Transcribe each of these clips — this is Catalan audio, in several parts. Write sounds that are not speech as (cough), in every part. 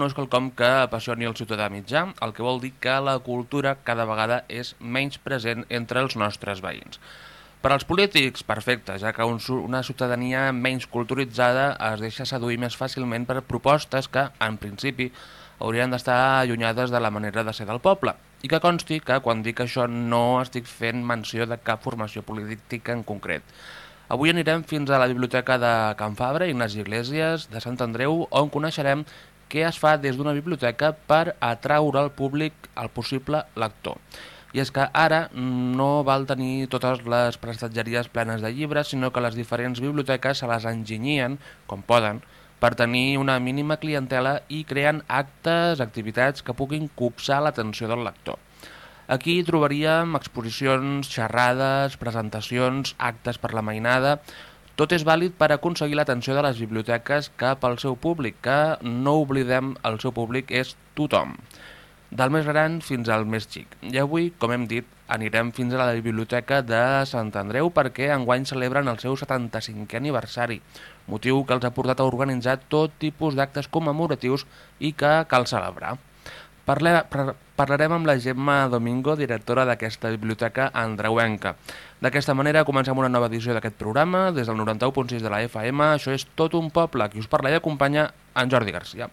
no és quelcom que apassioni el ciutadà mitjà, el que vol dir que la cultura cada vegada és menys present entre els nostres veïns. Per als polítics, perfecte, ja que un, una ciutadania menys culturitzada es deixa seduir més fàcilment per propostes que, en principi, haurien d'estar allunyades de la manera de ser del poble. I que consti que, quan dic això, no estic fent menció de cap formació política en concret. Avui anirem fins a la biblioteca de Can Fabra, Ignasi Iglesias, de Sant Andreu, on coneixerem què es fa des d'una biblioteca per atraure al públic el possible lector. I és que ara no val tenir totes les prestatgeries plenes de llibres, sinó que les diferents biblioteques se les enginyien, com poden, per tenir una mínima clientela i creen actes, activitats que puguin copsar l'atenció del lector. Aquí trobaríem exposicions, xerrades, presentacions, actes per la mainada, tot és vàlid per aconseguir l'atenció de les biblioteques cap al seu públic, que no oblidem, el seu públic és tothom, del més gran fins al més xic. I avui, com hem dit, anirem fins a la biblioteca de Sant Andreu perquè enguany celebren el seu 75è aniversari, motiu que els ha portat a organitzar tot tipus d'actes commemoratius i que cal celebrar. Parle, parlarem amb la Gemma Domingo, directora d'aquesta biblioteca andreuenca. D'aquesta manera comencem una nova edició d'aquest programa, des del 91.6 de la FM, això és Tot un poble, qui us parla i acompanya en Jordi Garcia.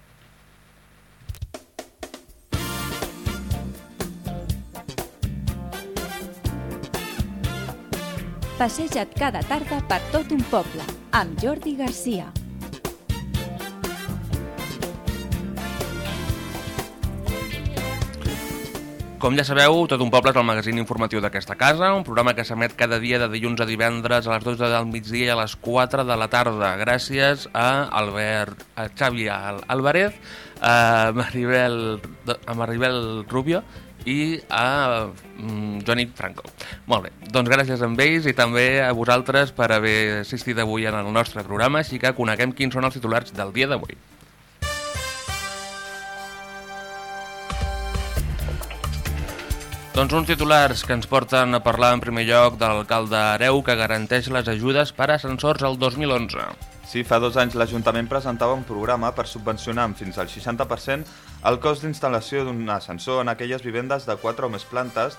Passeja't cada tarda per tot un poble, amb Jordi Garcia. Com ja sabeu, Tot un poble és el magazín informatiu d'aquesta casa, un programa que s'emet cada dia de dilluns a divendres a les 12 del migdia i a les 4 de la tarda, gràcies a Albert, a Xavi Alvarez, a Maribel, a Maribel Rubio i a mm, Johnny Franco. Molt bé, doncs gràcies a ells i també a vosaltres per haver assistit avui en el nostre programa, així que coneguem quins són els titulars del dia d'avui. Doncs uns titulars que ens porten a parlar en primer lloc de l'alcalde Areu que garanteix les ajudes per a ascensors el 2011. Sí, fa dos anys l'Ajuntament presentava un programa per subvencionar amb fins al 60% el cost d'instal·lació d'un ascensor en aquelles vivendes de 4 o més plantes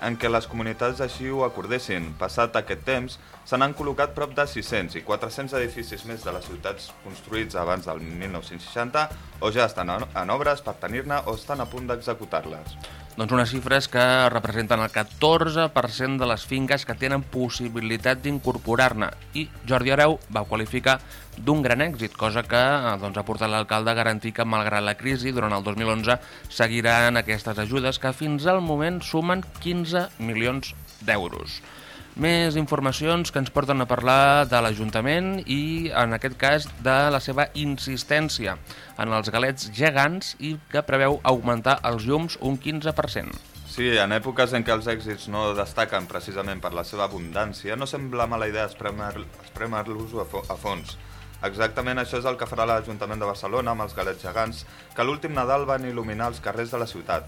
en què les comunitats així ho acordessin. Passat aquest temps, se n'han col·locat prop de 600 i 400 edificis més de les ciutats construïts abans del 1960 o ja estan en obres per tenir-ne o estan a punt d'executar-les. Doncs unes xifres que representen el 14% de les finques que tenen possibilitat d'incorporar-ne i Jordi Areu va qualificar d'un gran èxit, cosa que eh, doncs, ha portat l'alcalde a garantir que malgrat la crisi durant el 2011 seguiran aquestes ajudes que fins al moment sumen 15 milions d'euros. Més informacions que ens porten a parlar de l'Ajuntament i, en aquest cas, de la seva insistència en els galets gegants i que preveu augmentar els llums un 15%. Sí, en èpoques en què els èxits no destaquen precisament per la seva abundància, no sembla mala idea espremer-los a, a fons. Exactament això és el que farà l'Ajuntament de Barcelona amb els galets gegants, que l'últim Nadal van il·luminar els carrers de la ciutat.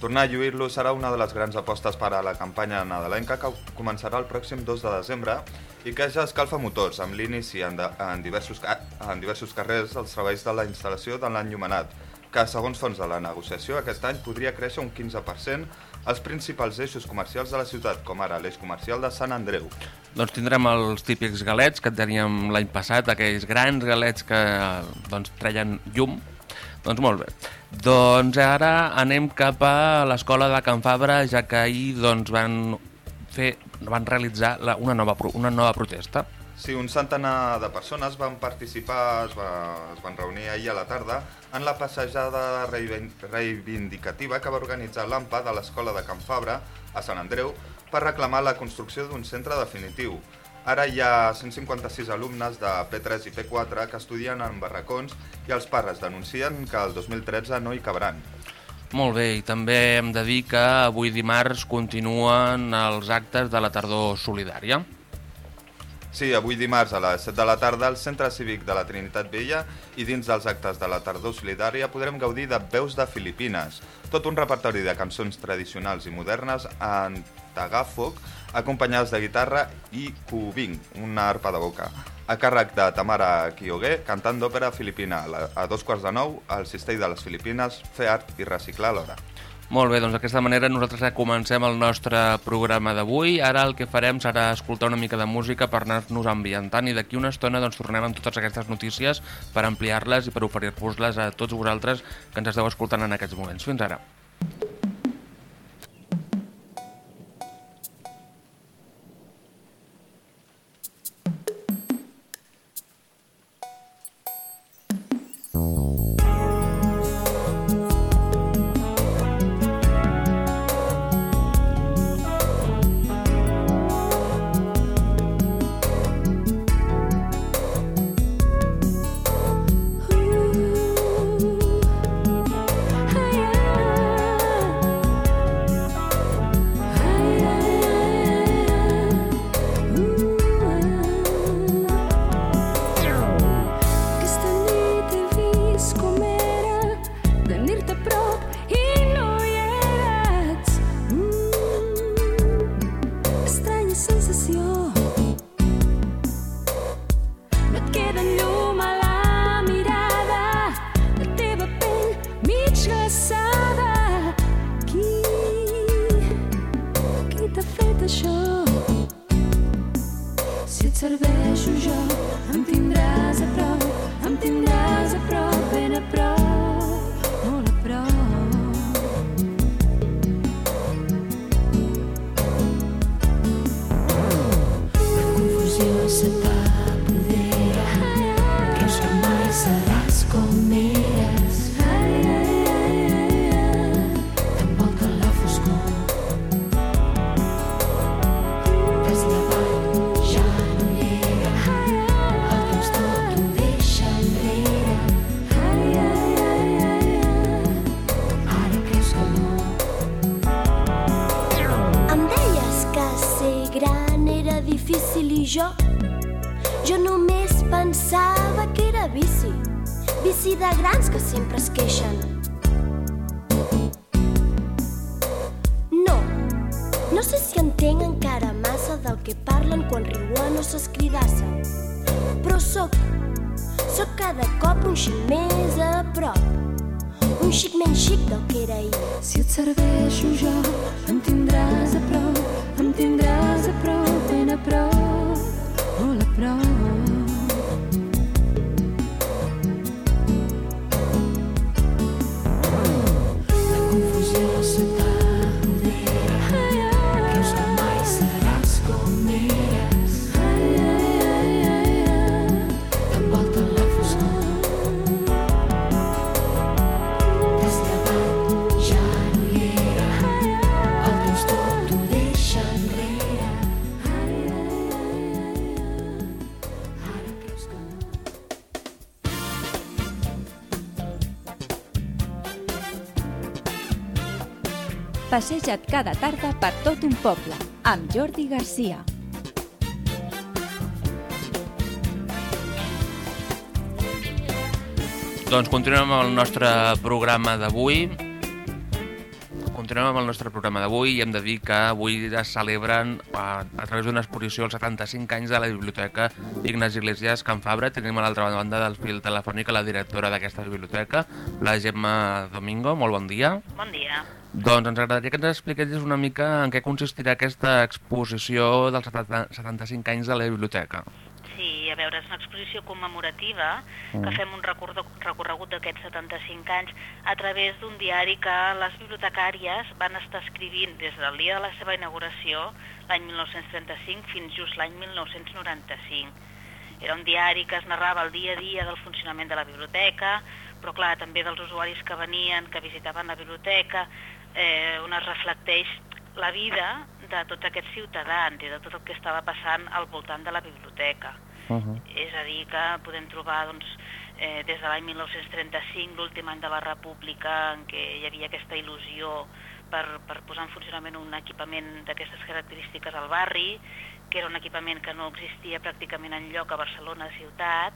Tornar a lluir-lo serà una de les grans apostes per a la campanya nadalenca que començarà el pròxim 2 de desembre i que ja escalfa motors amb l'inici en, en, diversos, en diversos carrers els treballs de la instal·lació de l'enllumenat, que segons fons de la negociació aquest any podria créixer un 15% als principals eixos comercials de la ciutat, com ara l'eix comercial de Sant Andreu. Doncs tindrem els típics galets que teníem l'any passat, aquells grans galets que doncs, treien llum doncs molt bé. Doncs ara anem cap a l'escola de Can Fabra, ja que ahir doncs, van, fer, van realitzar la, una, nova, una nova protesta. Sí, un centenar de persones van participar, es, va, es van reunir ahir a la tarda en la passejada reivindicativa que va organitzar l'AMPA de l'escola de Can Fabra a Sant Andreu per reclamar la construcció d'un centre definitiu. Ara hi ha 156 alumnes de P3 i P4 que estudien en barracons i els pares denuncien que el 2013 no hi cabran. Molt bé, i també hem de dir que avui dimarts continuen els actes de la tardor solidària. Sí, avui dimarts a les 7 de la tarda al Centre Cívic de la Trinitat Vella i dins dels actes de la tardor solidària podrem gaudir de veus de Filipines, tot un repertori de cançons tradicionals i modernes en tagafoc acompanyades de guitarra i cubing, una arpa de boca, a càrrec de Tamara Kyoge, cantant d'òpera filipina. A dos quarts de nou, el cistell de les Filipines, fer art i reciclar alhora. Molt bé, doncs d'aquesta manera nosaltres ja comencem el nostre programa d'avui. Ara el que farem serà escoltar una mica de música per anar-nos ambientant i d'aquí una estona doncs, tornem amb totes aquestes notícies per ampliar-les i per oferir-vos-les a tots vosaltres que ens esteu escoltant en aquests moments. Fins ara. Passeja't cada tarda per tot un poble, amb Jordi Garcia. Doncs continuem amb el nostre programa d'avui. Continuem amb el nostre programa d'avui i hem de dir que avui es celebren a, a través d'una exposició els 75 anys de la Biblioteca Ignasi Iglesias Can Fabra. Tenim a l'altra banda del fil telefònic la directora d'aquesta biblioteca, la Gemma Domingo. Molt bon dia. Bon dia. Doncs ens agradaria que ens expliquessis una mica en què consistirà aquesta exposició dels 75 anys de la biblioteca. Sí, a veure, és una exposició commemorativa mm. que fem un recorregut d'aquests 75 anys a través d'un diari que les bibliotecàries van estar escrivint des del dia de la seva inauguració, l'any 1935, fins just l'any 1995. Era un diari que es narrava el dia a dia del funcionament de la biblioteca, però clar, també dels usuaris que venien, que visitaven la biblioteca, eh, on es reflecteix la vida de tots aquests ciutadans i de tot el que estava passant al voltant de la biblioteca. Uh -huh. És a dir, que podem trobar doncs, eh, des de l'any 1935, l'últim any de la República, en què hi havia aquesta il·lusió per, per posar en funcionament un equipament d'aquestes característiques al barri, que era un equipament que no existia pràcticament en lloc a Barcelona ciutat,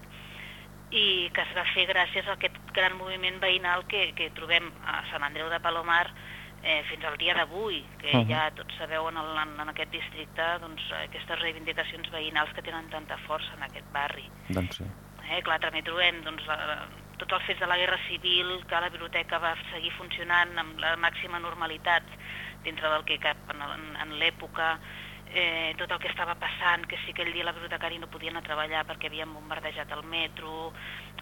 i que es va fer gràcies a aquest gran moviment veïnal que, que trobem a Sant Andreu de Palomar eh, fins al dia d'avui, que uh -huh. ja tots sabeu en, el, en, en aquest districte doncs, aquestes reivindicacions veïnals que tenen tanta força en aquest barri. Doncs sí. Eh, clar, també trobem doncs, la, tots els fets de la Guerra Civil, que la biblioteca va seguir funcionant amb la màxima normalitat dintre del que cap en, en, en l'època, eh, tot el que estava passant, que sí que aquell dia la bibliotecari no podia anar a treballar perquè havien bombardejat el metro,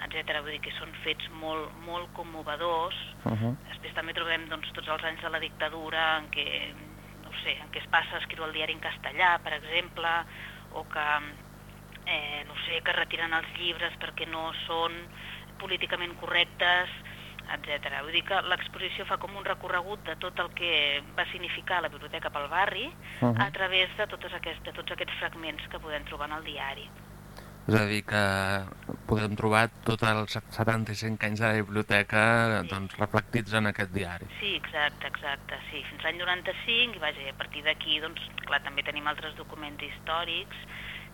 etc. Vull dir que són fets molt, molt commovedors. Uh -huh. Després també trobem doncs, tots els anys de la dictadura en què, no sé, en què es passa a escriure el diari en castellà, per exemple, o que, eh, no sé, que retiren els llibres perquè no són políticament correctes, etc. Vull dir que l'exposició fa com un recorregut de tot el que va significar la biblioteca pel barri uh -huh. a través de, totes aquests, de tots aquests fragments que podem trobar en el diari. És a dir, que podem trobar tots els 75 anys de la biblioteca sí. doncs, reflectits en aquest diari. Sí, exacte, exacte. Sí, fins l'any 95 i vaja, a partir d'aquí doncs, clar, també tenim altres documents històrics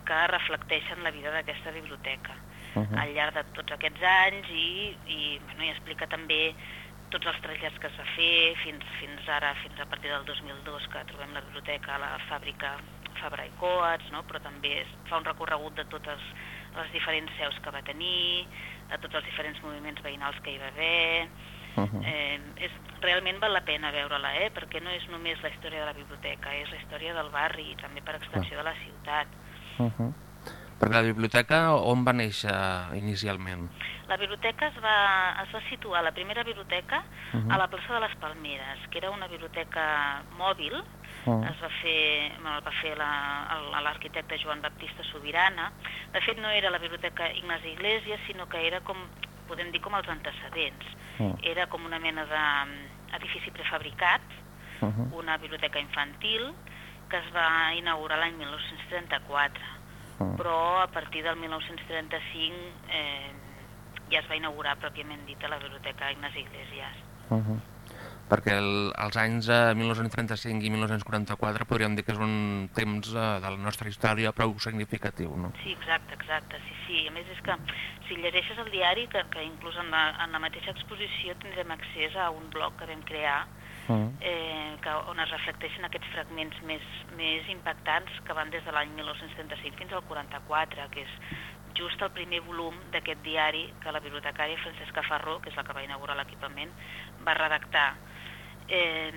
que reflecteixen la vida d'aquesta biblioteca uh -huh. al llarg de tots aquests anys i, i, bueno, i explica també tots els trasllats que s'ha fet fins, fins ara, fins a partir del 2002 que trobem la biblioteca a la fàbrica Fabra i Coats, no? però també fa un recorregut de totes les diferents seus que va tenir, de tots els diferents moviments veïnals que hi va haver... Uh -huh. eh, és, realment val la pena veure-la, eh? perquè no és només la història de la biblioteca, és la història del barri i també per extensió uh -huh. de la ciutat. Uh -huh. Perquè la biblioteca on va néixer inicialment? La biblioteca es va, es va situar, la primera biblioteca, uh -huh. a la plaça de les Palmeres, que era una biblioteca mòbil, uh -huh. es va fer, bueno, va fer l'arquitecte Joan Baptista Sobirana. De fet, no era la biblioteca Ignasi Iglesias, sinó que era com, podem dir, com els antecedents. Uh -huh. Era com una mena d'edifici prefabricat, uh -huh. una biblioteca infantil, que es va inaugurar l'any 1934 -huh. però a partir del 1935 eh, ja es va inaugurar pròpiament dit a la Biblioteca Ignasi Iglesias. Uh -huh. Perquè el, els anys eh, 1935 i 1944 podríem dir que és un temps eh, de la nostra història prou significatiu, no? Sí, exacte, exacte, sí, sí. A més és que si llegeixes el diari, que, que inclús en la, en la mateixa exposició tindrem accés a un blog que vam crear uh. Eh, que, on es reflecteixen aquests fragments més, més impactants que van des de l'any 1935 fins al 44, que és just el primer volum d'aquest diari que la bibliotecària Francesca Farró, que és la que va inaugurar l'equipament, va redactar. Eh,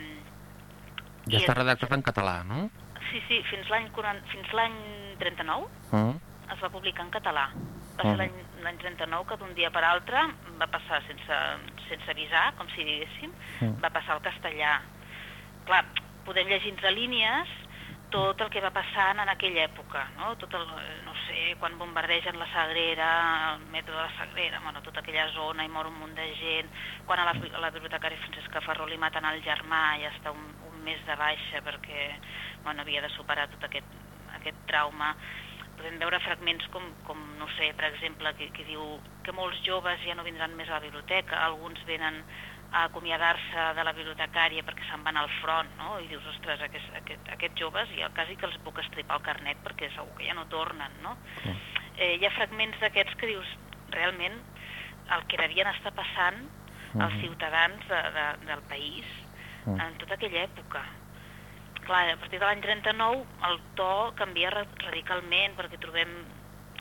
ja està redactat en català, no? Sí, sí, fins l'any fins l'any 39 uh. es va publicar en català. Va ser uh. L'any 39 que d'un dia per altre va passar sense, sense avisar, com si diguéssim, uh. va passar al castellà. Clar, podem llegir entre línies tot el que va passant en aquella època, no? Tot el, no sé, quan bombardegen la Sagrera, el metro de la Sagrera, bueno, tota aquella zona i mor un munt de gent, quan a la, a la bibliotecària Francesca Ferró li maten el germà i està un, un mes de baixa perquè bueno, havia de superar tot aquest, aquest trauma podem veure fragments com, com no sé, per exemple, que, que diu que molts joves ja no vindran més a la biblioteca, alguns venen a acomiadar-se de la bibliotecària perquè se'n van al front, no? I dius, ostres, aquest, aquest, aquests joves ja quasi que els puc estripar el carnet perquè segur que ja no tornen, no? Mm. Eh, hi ha fragments d'aquests que dius, realment, el que devien estar passant mm. els ciutadans de, de, del país en tota aquella època clar, a partir de l'any 39 el to canvia radicalment perquè trobem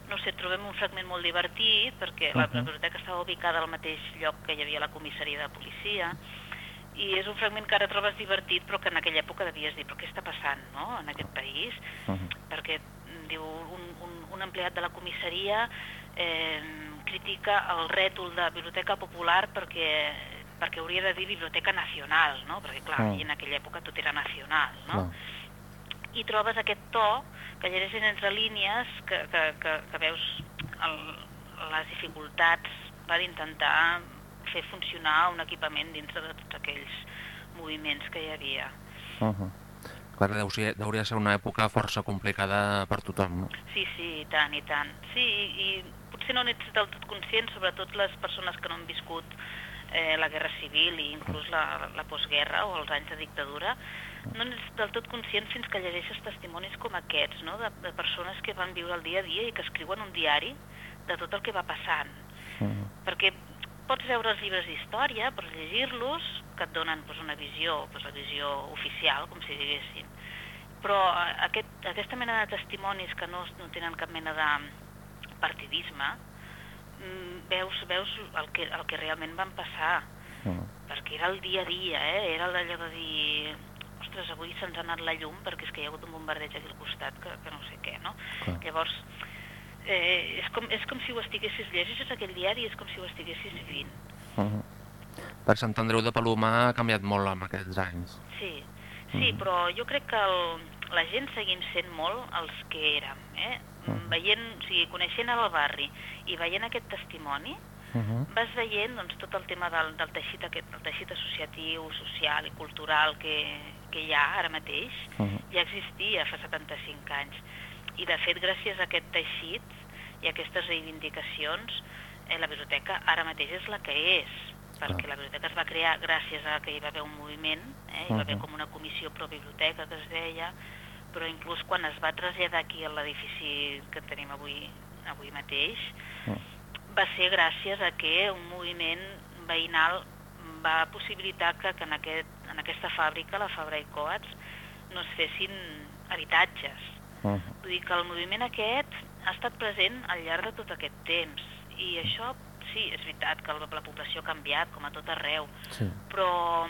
no sé, trobem un fragment molt divertit perquè uh -huh. la biblioteca estava ubicada al mateix lloc que hi havia la comissaria de policia i és un fragment que ara trobes divertit però que en aquella època devies dir però què està passant no? en aquest país uh -huh. perquè diu un, un, un empleat de la comissaria eh, critica el rètol de biblioteca popular perquè perquè hauria de dir Biblioteca Nacional, no? perquè clar, mm. en aquella època tot era nacional, no? Mm. I trobes aquest to que llegeixen entre línies que, que, que, que veus el, les dificultats per intentar fer funcionar un equipament dintre de tots aquells moviments que hi havia. Uh -huh. Clar, deu ser, hauria de ser una època força complicada per tothom, no? Sí, sí, i tant, i tant. Sí, i, i potser no n'ets del tot conscient, sobretot les persones que no han viscut eh, la guerra civil i inclús la, la postguerra o els anys de dictadura, no n'ets del tot conscient fins que llegeixes testimonis com aquests, no? de, de persones que van viure el dia a dia i que escriuen un diari de tot el que va passant. Mm. Perquè pots veure els llibres d'història, pots llegir-los, que et donen doncs, una visió, doncs, la visió oficial, com si diguessin. Però eh, aquest, aquesta mena de testimonis que no, no tenen cap mena de partidisme, veus, veus el, que, el que realment van passar, Mm. perquè era el dia a dia, eh? era allò de dir ostres, avui se'ns ha anat la llum perquè és que hi ha hagut un bombardeig aquí al costat que, que no sé què, no? Clar. Llavors, eh, és, com, és com si ho estiguessis llegis aquell diari, és com si ho estiguessis vivint. Mhm. Per Sant Andreu de Palomar ha canviat molt en aquests anys. Sí, sí, Mhm. però jo crec que el, la gent seguim sent molt els que érem, eh? Mhm. Veient, o sigui, coneixent el barri i veient aquest testimoni, Mhm. vas veient doncs, tot el tema del, del, teixit, aquest, del teixit associatiu, social i cultural que, que hi ha ara mateix, Mhm. ja existia fa 75 anys. I, de fet, gràcies a aquest teixit i a aquestes reivindicacions, eh, la biblioteca ara mateix és la que és, perquè Clar. la biblioteca es va crear gràcies a que hi va haver un moviment, eh, hi va haver com una comissió pro biblioteca que es deia, però inclús quan es va traslladar aquí a l'edifici que tenim avui, avui mateix, Mm. va ser gràcies a que un moviment veïnal va possibilitar que, que en, aquest, en aquesta fàbrica, la Fabra i Coats, no es fessin habitatges. Vull dir que el moviment aquest ha estat present al llarg de tot aquest temps i això, sí, és veritat que la, la població ha canviat, com a tot arreu, Sí. però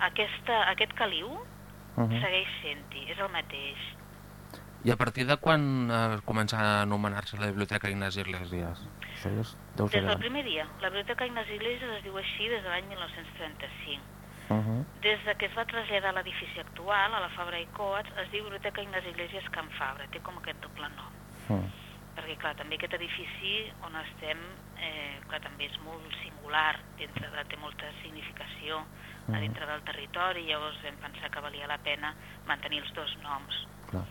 aquesta, aquest caliu Mhm. segueix sent-hi, és el mateix. I a partir de quan eh, comença a anomenar-se la Biblioteca Ignasi Iglesias? Això ja és, deu ser Des del primer dia. La Biblioteca Ignasi Iglesias es diu així des de l'any 1935. Mhm. Des de que es va traslladar a l'edifici actual, a la Fabra i Coats, es diu Biblioteca Ignasi Iglesias Can Fabra, té com aquest doble nom. Mhm. Perquè, clar, també aquest edifici on estem, eh, clar, també és molt singular, dintre de, té molta significació a Mhm. dintre del territori, llavors vam pensar que valia la pena mantenir els dos noms. Clar.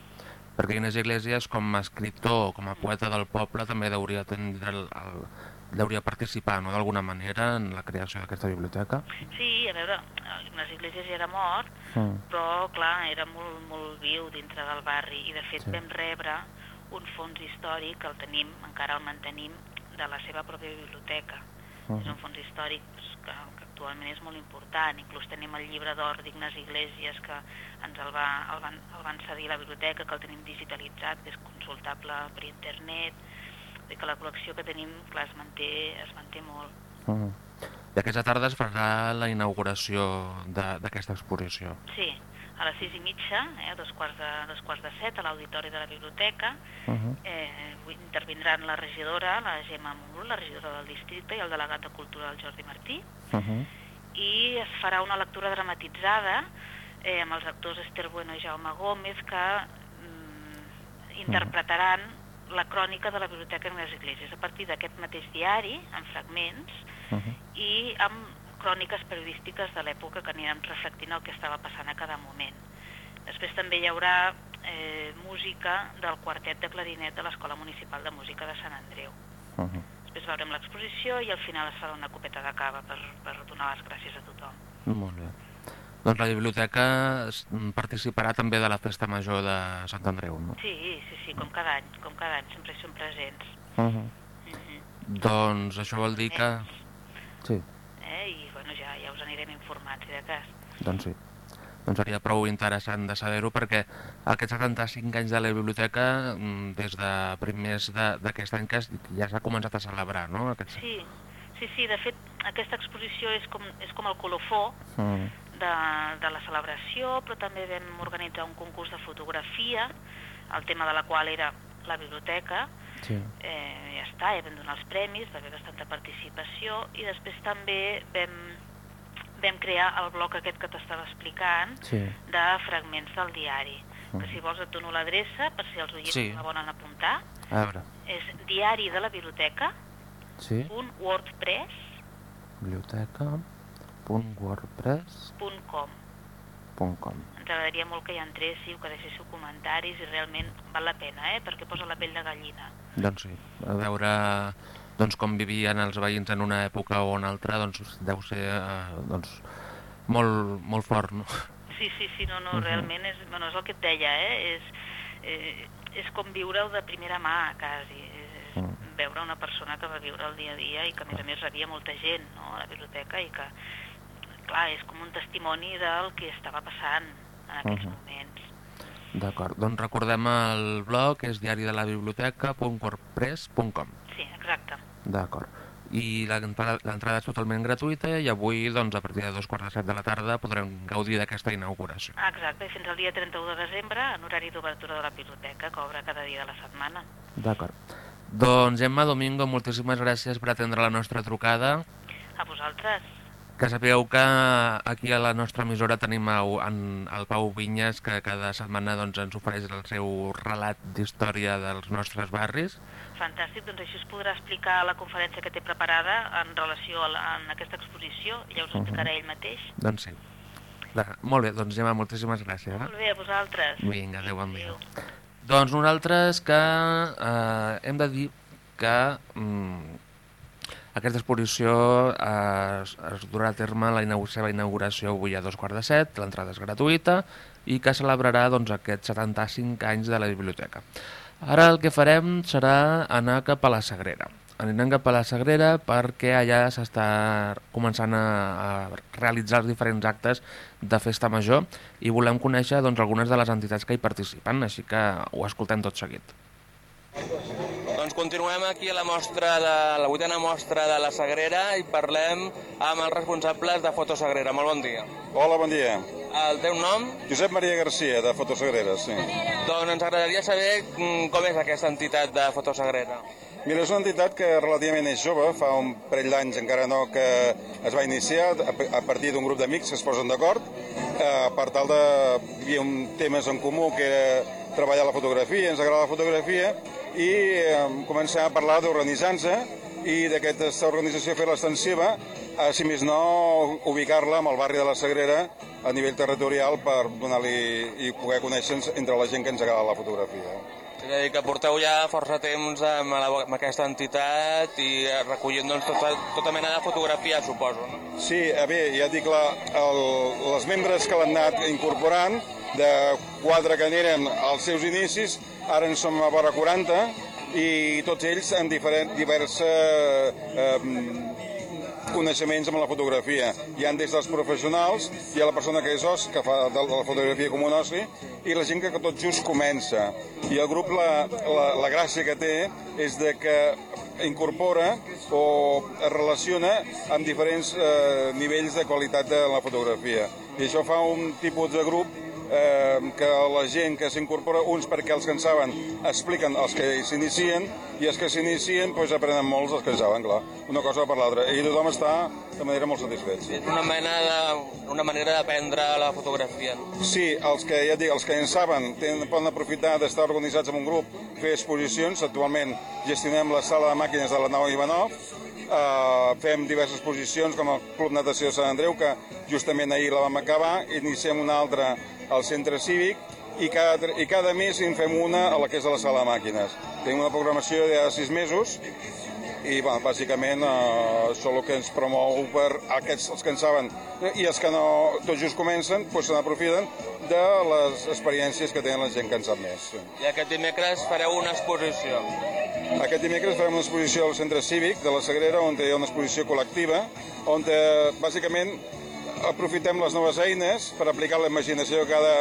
Perquè Ignasi Iglesias, com a escriptor, com a poeta del poble, també deuria, tindre el, el, deuria participar no, d'alguna manera en la creació d'aquesta biblioteca. Sí, a veure, Ignasi Iglesias ja era mort, Mhm. però clar, era molt, molt viu dintre del barri i de fet Sí. vam rebre un fons històric que el tenim, encara el mantenim, de la seva pròpia biblioteca. Mhm. És un fons històric doncs, que, que actualment és molt important, inclús tenim el llibre d'or d'Ignasi Iglesias que ens el, va, el, van, el van cedir a la biblioteca, que el tenim digitalitzat, que és consultable per internet, que la col·lecció que tenim, clar, es manté, es manté molt. Mhm. I aquesta tarda es farà la inauguració d'aquesta exposició. Sí, a les sis i mitja, eh, a dos quarts de, dos quarts de set, a l'auditori de la biblioteca, Mhm. eh, avui intervindran la regidora, la Gemma Mul, la regidora del districte, i el delegat de Cultura, el Jordi Martí, Mhm. i es farà una lectura dramatitzada eh, amb els actors Esther Bueno i Jaume Gómez que mm, interpretaran la crònica de la Biblioteca en les Iglesias a partir d'aquest mateix diari, en fragments, Mhm. i amb cròniques periodístiques de l'època que aniran reflectint el que estava passant a cada moment. Després també hi haurà eh, música del quartet de clarinet de l'Escola Municipal de Música de Sant Andreu. Mhm. Després veurem l'exposició i al final es farà una copeta de cava per, per donar les gràcies a tothom. Molt bé. Doncs la biblioteca es- participarà també de la Festa Major de Sant Andreu, no? Sí, sí, sí, com cada any, com cada any, sempre hi som presents. Mhm. Mhm. Doncs això vol dir que... Sí, ja, ja us anirem informant, si de cas. doncs sí. Doncs seria prou interessant de saber-ho perquè aquests 75 anys de la biblioteca, mm, des de primers de- d'aquest any que ja s'ha començat a celebrar, no? Aquest... Sí, sí, sí, de fet, aquesta exposició és com, és com el colofó Mhm. de, de la celebració, però també vam organitzar un concurs de fotografia, el tema de la qual era la biblioteca, Sí. eh, ja està, ja vam donar els premis, va haver bastanta participació, i després també vam, vam crear el bloc aquest que t'estava explicant, Sí. de fragments del diari, que Mm. si vols et dono l'adreça, per si els oients Sí. la volen apuntar, A veure, és diari de la biblioteca, Sí. punt wordpress, biblioteca.wordpress.com punt com. Ens agradaria molt que hi entréssiu, que deixéssiu comentaris i realment val la pena, eh? perquè posa la pell de gallina. doncs sí, a veure doncs, com vivien els veïns en una època o en altra, doncs deu ser eh, doncs, molt, molt fort, no? Sí, sí, sí, no, no, Mhm. realment és, bueno, és el que et deia, eh? és, eh, és com viure-ho de primera mà, quasi. És, és, Mm. veure una persona que va viure el dia a dia i que a més a més rebia molta gent no, a la biblioteca i que, clar, és com un testimoni del que estava passant en aquells Mhm. moments. D'acord, doncs recordem el blog, és diaridelavbiblioteca.wordpress.com Sí, exacte. D'acord. I l'entrada és totalment gratuïta i avui, doncs, a partir de dos quarts de set de la tarda podrem gaudir d'aquesta inauguració. Exacte, i fins al dia 31 de desembre, en horari d'obertura de la biblioteca, que obre cada dia de la setmana. D'acord. Doncs, Emma Domingo, moltíssimes gràcies per atendre la nostra trucada. A vosaltres. Que sapigueu que aquí a la nostra emissora tenim el, en, el Pau Vinyes, que cada setmana doncs, ens ofereix el seu relat d'història dels nostres barris. Fantàstic, doncs així us podrà explicar la conferència que té preparada en relació a, la, en aquesta exposició, ja us ho explicarà ell mateix. Doncs sí. De, molt bé, doncs Gemma, moltíssimes gràcies. Eh? Molt bé, a vosaltres. Vinga, adéu, bon dia. Doncs nosaltres que eh, hem de dir que mm, aquesta exposició eh, es, es durà a terme la seva inauguració avui a dos quarts de set, l'entrada és gratuïta i que celebrarà doncs, aquests 75 anys de la biblioteca. Ara el que farem serà anar cap a la Sagrera. Anirem cap a la Sagrera perquè allà s'està començant a, a realitzar els diferents actes de festa major i volem conèixer doncs, algunes de les entitats que hi participen, així que ho escoltem tot seguit. Doncs continuem aquí a la mostra de la vuitena mostra de la Sagrera i parlem amb els responsables de Fotosagrera. Molt bon dia. Hola, bon dia. El teu nom? Josep Maria Garcia, de Fotosagreres, sí. Doncs ens agradaria saber mm, com és aquesta entitat de Fotosagrera. Mira, és una entitat que relativament és jove, fa un parell d'anys encara no que es va iniciar a a partir d'un grup d'amics que es posen d'acord eh, per tal de... Hi havia un temes en comú que era treballar la fotografia, ens agrada la fotografia i eh, començar a parlar d'organitzar-se i d'aquesta organització fer l'extensiva, a, si més no, ubicar-la amb el barri de la Sagrera a nivell territorial per donar-li i poder conèixer entre la gent que ens agrada la fotografia. És a dir, que porteu ja força temps amb, la, amb aquesta entitat i eh, recollint doncs, tota, tota mena de fotografia, suposo. No? Sí, eh, bé, ja dic, la, el, les membres que l'han anat incorporant, de quatre que n'eren als seus inicis, ara en som a vora 40, i tots ells amb diferent, diverses eh, coneixements amb la fotografia. Hi han des dels professionals, hi ha la persona que és os, que fa de la fotografia com un oci, i la gent que tot just comença. I el grup, la, la, la gràcia que té és de que incorpora o es relaciona amb diferents eh, nivells de qualitat de la fotografia. I això fa un tipus de grup eh, que la gent que s'incorpora, uns perquè els que en saben expliquen els que s'inicien i els que s'inicien doncs, aprenen molts els que en saben, clar, una cosa per l'altra. I tothom està de manera molt satisfet. Sí. Una, mena de, una manera d'aprendre la fotografia. Sí, els que, ja dic, els que en saben tenen, poden aprofitar d'estar organitzats en un grup, fer exposicions. Actualment gestionem la sala de màquines de la nau Ivanov, Uh, fem diverses exposicions com el Club Natació Sant Andreu, que justament ahir la vam acabar, iniciem una altra al centre cívic i cada, i cada mes en fem una a la que és a la sala de màquines. Tenim una programació de sis mesos i bueno, bàsicament eh, això el que ens promou per aquests els que en saben i els que no tot just comencen doncs se n'aprofiten de les experiències que tenen la gent que en sap més. I aquest dimecres fareu una exposició. Aquest dimecres farem una exposició al centre cívic de la Sagrera on hi ha una exposició col·lectiva on eh, bàsicament aprofitem les noves eines per aplicar la imaginació de cada,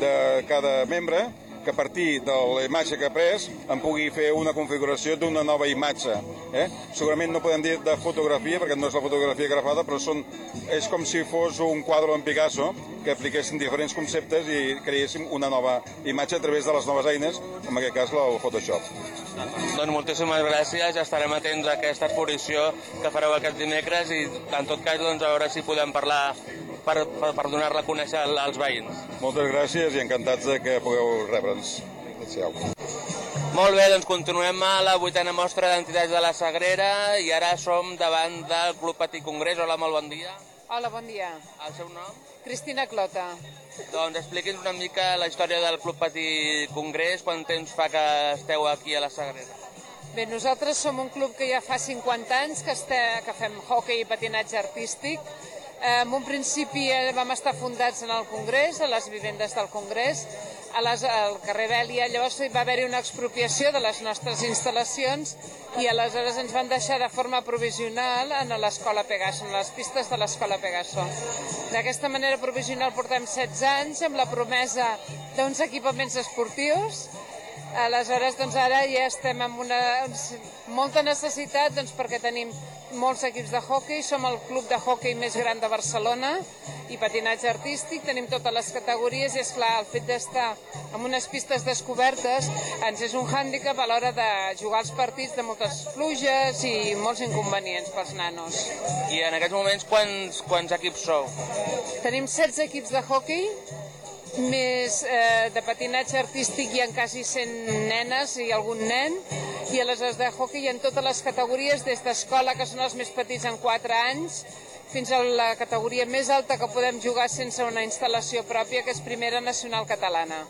de cada membre que a partir de la imatge que ha pres en pugui fer una configuració d'una nova imatge. Eh? Segurament no podem dir de fotografia, perquè no és la fotografia grafada, però són, és com si fos un quadre en Picasso, que apliquéssim diferents conceptes i creéssim una nova imatge a través de les noves eines, en aquest cas el Photoshop. Doncs moltíssimes gràcies, estarem atents a aquesta exposició que fareu aquest dimecres i en tot cas doncs, a veure si podem parlar per, per, per donar-la a conèixer als veïns. Moltes gràcies i encantats de que pugueu rebre'ns. Adéu. Molt bé, doncs continuem a la vuitena mostra d'entitats de la Sagrera i ara som davant del Club Petit Congrés. Hola, molt bon dia. Hola, bon dia. El seu nom? Cristina Clota. Doncs expliqui'ns una mica la història del Club Petit Congrés, quant temps fa que esteu aquí a la Sagrera. Bé, nosaltres som un club que ja fa 50 anys que, este, que fem hockey i patinatge artístic. Eh, en un principi eh, vam estar fundats en el Congrés, a les vivendes del Congrés. a les, al carrer Bèlia. Llavors va haver-hi una expropiació de les nostres instal·lacions i aleshores ens van deixar de forma provisional en l'escola Pegaso, en les pistes de l'escola Pegaso. D'aquesta manera provisional portem 16 anys amb la promesa d'uns equipaments esportius Aleshores, doncs ara ja estem amb una, molta necessitat doncs, perquè tenim molts equips de hockey, som el club de hockey més gran de Barcelona i patinatge artístic, tenim totes les categories i és clar, el fet d'estar en unes pistes descobertes ens és un hàndicap a l'hora de jugar els partits de moltes pluges i molts inconvenients pels nanos. I en aquests moments quants, quants equips sou? Tenim 16 equips de hockey, més eh, de patinatge artístic hi ha quasi 100 nenes i algun nen i aleshores de hockey ha totes les categories des d'escola que són els més petits en 4 anys fins a la categoria més alta que podem jugar sense una instal·lació pròpia que és Primera Nacional Catalana.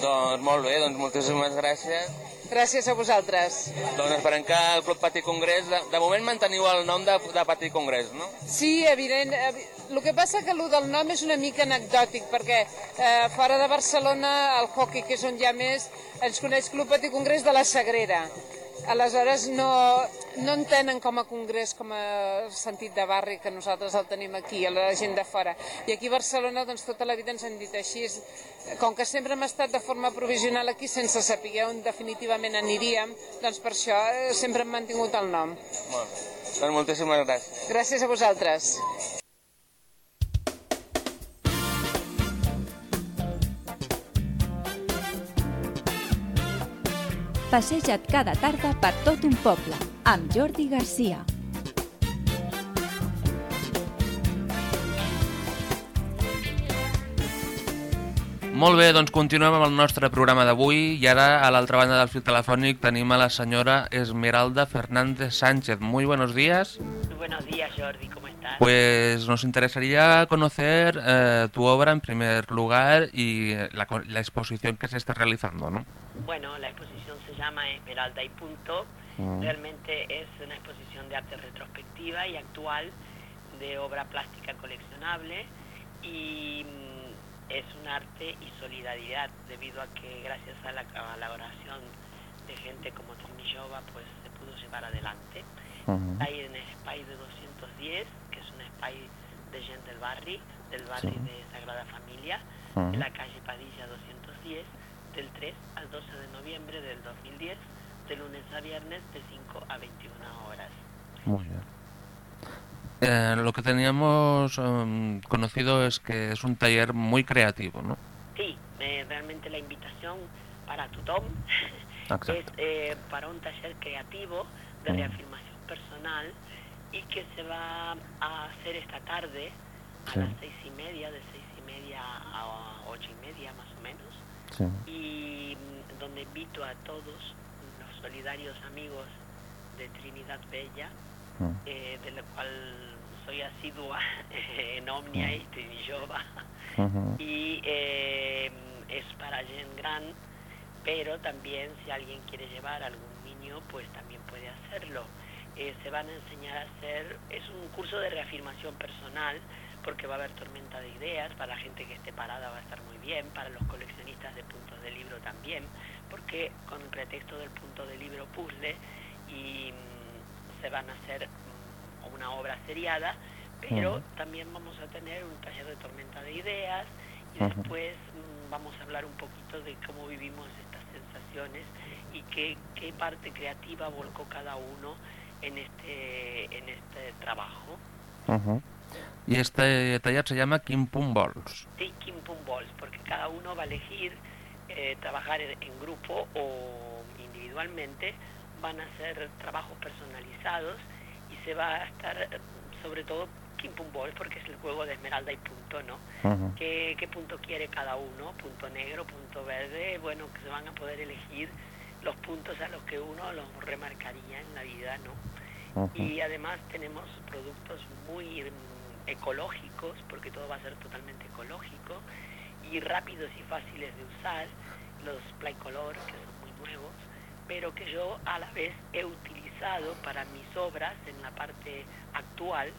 Doncs molt bé, doncs moltíssimes gràcies. Gràcies a vosaltres. Doncs esperem que el Club Patí Congrés, de, de moment manteniu el nom de, de Patí Congrés, no? Sí, evident. evi- El que passa que el del nom és una mica anecdòtic, perquè eh, fora de Barcelona el hockey, que és on hi ha més, ens coneix Club Patí Congrés de la Sagrera. Aleshores no, no en tenen com a congrés, com a sentit de barri, que nosaltres el tenim aquí, a la gent de fora. I aquí a Barcelona doncs, tota la vida ens han dit així. Com que sempre hem estat de forma provisional aquí sense saber on definitivament aniríem, doncs per això eh, sempre hem mantingut el nom. Molt bé. Doncs moltíssimes gràcies. Gràcies a vosaltres. Passeja't cada tarda per tot un poble amb Jordi Garcia. Molt bé, doncs continuem amb el nostre programa d'avui i ara a l'altra banda del fil telefònic tenim a la senyora Esmeralda Fernández Sánchez. Muy buenos días. Buenos días, Jordi, ¿cómo estás? Pues nos interesaría conocer eh, tu obra en primer lugar y la, la exposición que se está realizando, ¿no? Bueno, la exposición llama Esmeralda y Punto. Mm. Realmente es una exposición de arte retrospectiva y actual de obra plástica coleccionable y mm, es un arte y solidaridad debido a que gracias a la colaboración de gente como Trinillova pues se pudo llevar adelante. Ujú. Hay en el SPY de 210, que es un SPY de gente del barrio, del barrio Sí. de Sagrada Familia, en la calle Padilla 210, del 3 al 12 de noviembre del 2010, de lunes a viernes de 5 a 21 horas. Muy bien. Eh, lo que teníamos em, conocido es que es un taller muy creativo, ¿no? Sí, eh, realmente la invitación para Tutom (laughs) es eh, para un taller creativo de Mm. reafirmación personal y que se va a hacer esta tarde a Sí. las seis y media, de seis y media a ocho y media más o menos, Sí. y donde invito a todos los solidarios amigos de Trinidad Bella, Mm. eh, de la cual soy asidua (laughs) en Omnia y Trinillova, y eh, es para Gen Gran, pero también si alguien quiere llevar algún niño, pues también puede hacerlo. Eh, se van a enseñar a hacer, es un curso de reafirmación personal, porque va a haber tormenta de ideas, para la gente que esté parada va a estar muy bien, para los coleccionistas de puntos de libro también, porque con el pretexto del punto de libro puzzle y mm, se van a hacer mm, una obra seriada, pero también vamos a tener un taller de tormenta de ideas y después mm, vamos a hablar un poquito de cómo vivimos estas sensaciones y qué, qué parte creativa volcó cada uno en este, en este trabajo. Y este taller se llama Kim Pum Balls. Sí, Kim Pum Balls, porque cada uno va a elegir eh, trabajar en, en grupo o individualmente, van a hacer trabajos personalizados y se va a estar sobre todo Kim Pum Balls porque es el juego de esmeralda y punto, ¿no? Ujú. ¿Qué, qué punto quiere cada uno? Punto negro, punto verde, bueno, que se van a poder elegir los puntos a los que uno los remarcaría en la vida, ¿no? Ujú. Y además tenemos productos muy ecológicos, porque todo va a ser totalmente ecológico, y rápidos y fáciles de usar, los Playcolor, que son muy nuevos, pero que yo a la vez he utilizado para mis obras en la parte actual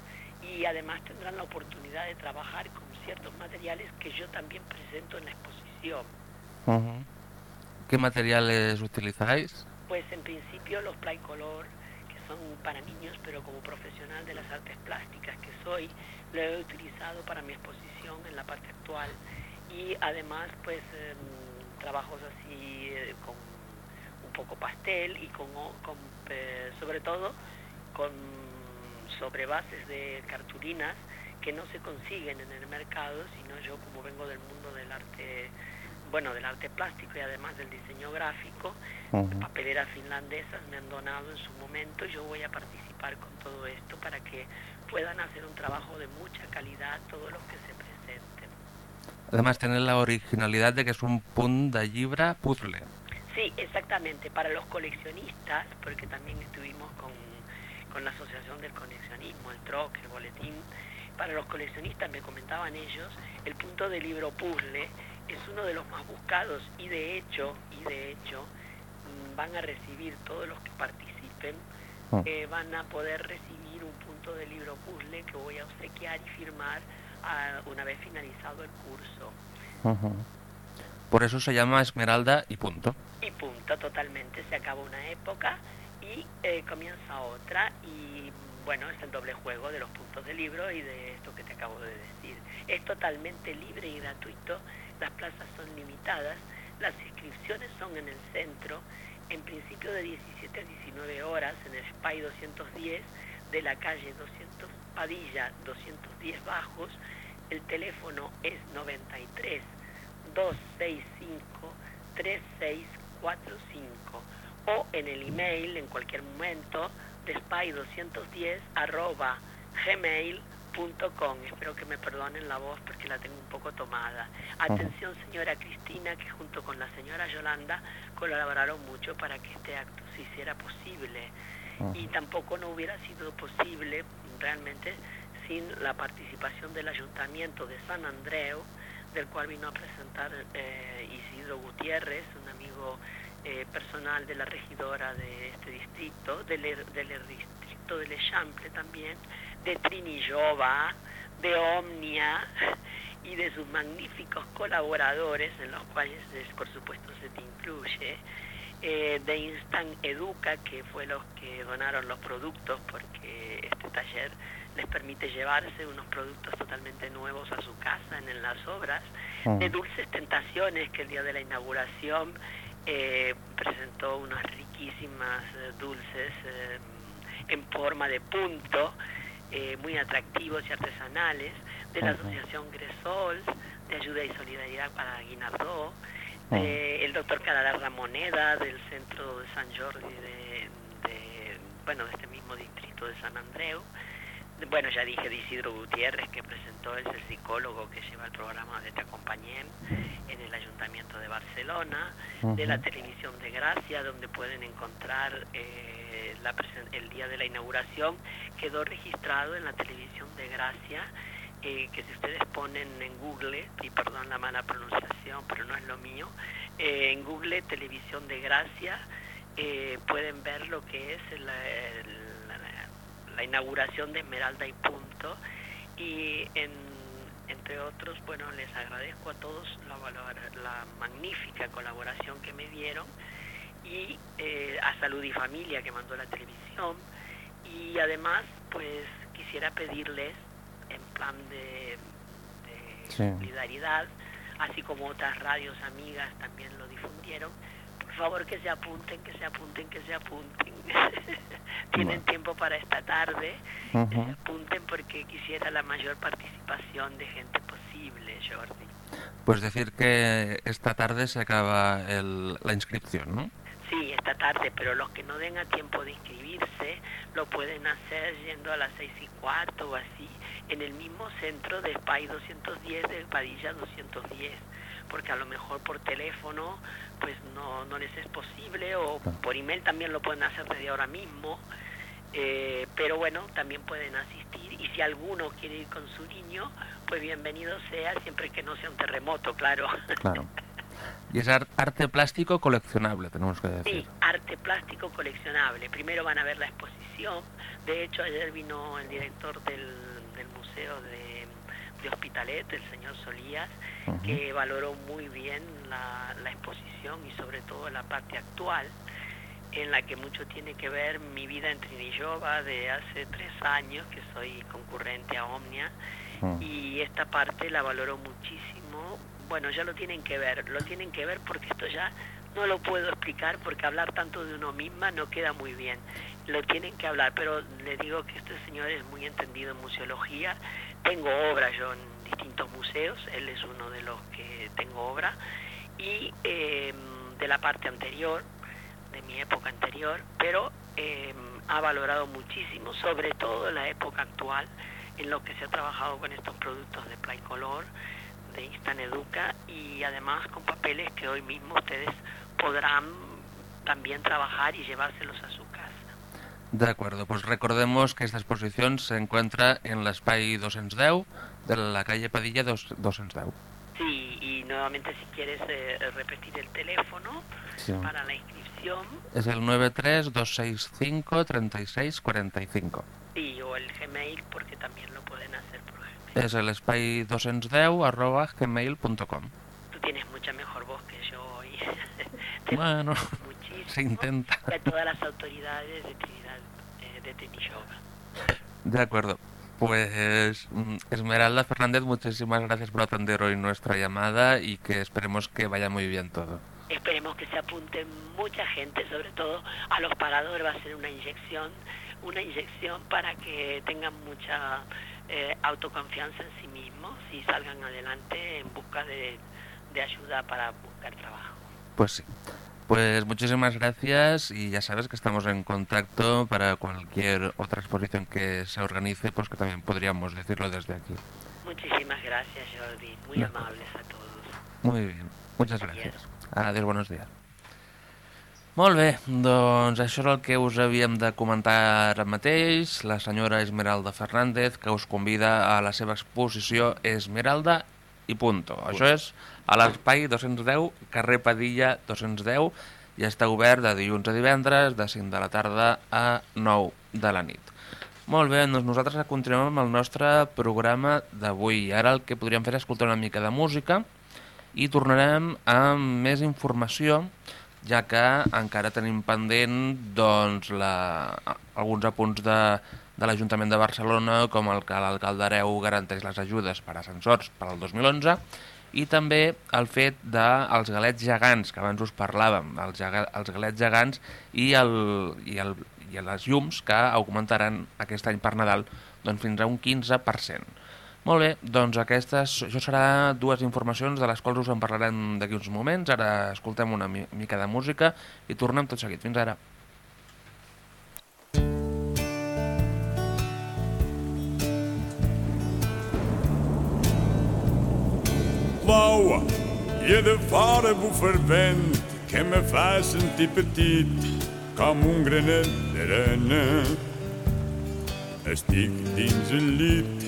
y además tendrán la oportunidad de trabajar con ciertos materiales que yo también presento en la exposición. ¿Qué materiales utilizáis? Pues en principio los Playcolor, son para niños, pero como profesional de las artes plásticas que soy, lo he utilizado para mi exposición en la parte actual. Y además, pues em, trabajos así eh, con un poco pastel y con, con, eh, sobre todo con sobre bases de cartulinas que no se consiguen en el mercado, sino yo como vengo del mundo del arte, bueno, del arte plástico y además del diseño gráfico, papeleras finlandesas me han donado en su momento y yo voy a participar con todo esto para que puedan hacer un trabajo de mucha calidad todos los que se presenten. Además, tiene la originalidad de que es un punt de llibre puzzle. Sí, exactamente, para los coleccionistas, porque también estuvimos con, con la Asociación del Coleccionismo, el TROC, el boletín, para los coleccionistas, me comentaban ellos, el punto de libro puzzle es uno de los más buscados y de hecho, y de hecho, mm, van a recibir todos los que participen, Ah. eh, van a poder recibir un punto de libro puzzle que voy a obsequiar y firmar ah, una vez finalizado el curso. Por eso se llama Esmeralda y punto. y punto totalmente se acaba una época y eh, comienza otra y bueno es el doble juego de los puntos de libro y de esto que te acabo de decir es totalmente libre y gratuito las plazas son limitadas las inscripciones son en el centro en principio de 17 a 19 horas en el SPY 210 de la calle 200 Padilla 210 Bajos el teléfono es 93 265 3645 o en el email en cualquier momento de spy210 arroba espero que me perdonen la voz porque la tengo un poco tomada. Atención señora Cristina que junto con la señora Yolanda colaboraron mucho para que este acto se hiciera posible. Y tampoco no hubiera sido posible realmente sin la participación del Ayuntamiento de San Andreu, del cual vino a presentar eh, Isidro Gutiérrez, un amigo eh, personal de la regidora de este distrito, del, del distrito de Lechample también, de Trinillova, de Omnia y de sus magníficos colaboradores, en los cuales por supuesto se te incluye, eh, de Instant Educa, que fue los que donaron los productos, porque este taller les permite llevarse unos productos totalmente nuevos a su casa en, en las obras, de Dulces Tentaciones, que el día de la inauguración eh, presentó unas riquísimas eh, dulces en forma de punto, eh, muy atractivos y artesanales, de la. Asociación Gresol, de Ayuda y Solidaridad para Guinardó, de el doctor Carara Ramoneda del centro de San Jordi de, de, bueno de este mismo distrito de San Andreu bueno ya dije de Isidro Gutiérrez que presentó es el psicólogo que lleva el programa de Te Acompañé en el Ayuntamiento de Barcelona de la televisión de Gracia donde pueden encontrar eh, la el día de la inauguración quedó registrado en la televisión de Gracia eh, que si ustedes ponen en Google, y perdón la mala pronunciación, pero no es lo mío, eh, en Google Televisión de Gracia, eh, pueden ver lo que es la, la- inauguración de Esmeralda y Punto. Y en, entre otros, bueno, les agradezco a todos la, la magnífica colaboración que me dieron y eh, a Salud y Familia que mandó la televisión y además pues quisiera pedirles en plan de, de Sí. solidaridad así como otras radios amigas también lo difundieron favor que se apunten que se apunten que se apunten (laughs) tienen Bueno. tiempo para esta tarde que Ujú. se apunten porque quisiera la mayor participación de gente posible Jordi Pues decir que esta tarde se acaba el- la inscripción, ¿no? Sí, esta tarde, pero los que no den a tiempo de inscribirse lo pueden hacer yendo a las seis y cuarto o así, en el mismo centro de SPY 210 de Padilla 210, porque a lo mejor por teléfono pues no, no les es posible o por email también lo pueden hacer desde ahora mismo, eh, pero bueno, también pueden asistir y si alguno quiere ir con su niño, pues bienvenido sea, siempre que no sea un terremoto, claro. Claro. (laughs) Y es ar- arte plástico coleccionable, tenemos que decir. Sí, arte plástico coleccionable. Primero van a ver la exposición. De hecho, ayer vino el director del, del Museo de, de Hospitalet, el señor Solías, que valoró muy bien la, la exposición y sobre todo la parte actual, en la que mucho tiene que ver mi vida en Trinillova de hace tres años, que soy concurrente a Omnia, y esta parte la valoró muchísimo. Bueno, ya lo tienen que ver, lo tienen que ver porque esto ya no lo puedo explicar porque hablar tanto de uno misma no queda muy bien. Lo tienen que hablar, pero le digo que este señor es muy entendido en museología. Tengo obra yo en distintos museos, él es uno de los que tengo obra. Y eh, de la parte anterior, de mi época anterior, pero eh, ha valorado muchísimo, sobre todo en la época actual, en lo que se ha trabajado con estos productos de Playcolor, de Instant Educa y además con papeles que hoy mismo ustedes podrán también trabajar y llevárselos a su. De acuerdo, pues recordemos que esta exposición se encuentra en l'espai 210 de la calle Padilla dos- 210. Sí, y nuevamente si quieres eh, repetir el teléfono Sí. para la inscripción, És el 93265 36 45. sí, o el Gmail, porque también lo pueden hacer por Gmail. És l'espai 210 arroba gmail.com. Tú tienes mucha mejor voz que yo y (laughs) te Bueno, se intenta. Y a todas las autoridades de Trinidad, de Trinillova. De acuerdo. Pues mm, Esmeralda Fernández, muchísimas gracias por atender hoy nuestra llamada y que esperemos que vaya muy bien todo. Esperemos que se apunte mucha gente, sobre todo a los pagadores va a ser una inyección, una inyección para que tengan mucha eh, autoconfianza en sí mismos y salgan adelante en busca de, de ayuda para buscar trabajo. Pues sí. Pues muchísimas gracias y ya sabes que estamos en contacto para cualquier otra exposición que se organice, pues que también podríamos decirlo desde aquí. Muchísimas gracias, Jordi. Muy De amables a todos. Muy bien, muchas gràcies. Adiós, buenos días. Molt bé, doncs això és el que us havíem de comentar ara mateix. La senyora Esmeralda Fernández, que us convida a la seva exposició Esmeralda i punto. Això és a l'espai 210, carrer Padilla 210, i està obert de dilluns a divendres, de 5 de la tarda a 9 de la nit. Molt bé, doncs nosaltres continuem amb el nostre programa d'avui. Ara el que podríem fer és escoltar una mica de música i tornarem amb més informació, ja que encara tenim pendent doncs, la, alguns apunts de, de l'Ajuntament de Barcelona, com el que l'alcalde Areu garanteix les ajudes per a ascensors per al 2011, i també el fet dels galets gegants, que abans us parlàvem, els, gega, els galets gegants i, el, i, el, i les llums que augmentaran aquest any per Nadal doncs, fins a un 15%. Molt bé, doncs aquestes, això serà dues informacions de les quals us en parlarem d'aquí uns moments. Ara escoltem una mi mica de música i tornem tot seguit. Fins ara. Laua e de fora bufervent que me fa sentir petit com un granet d'arena. Estic dins el llit,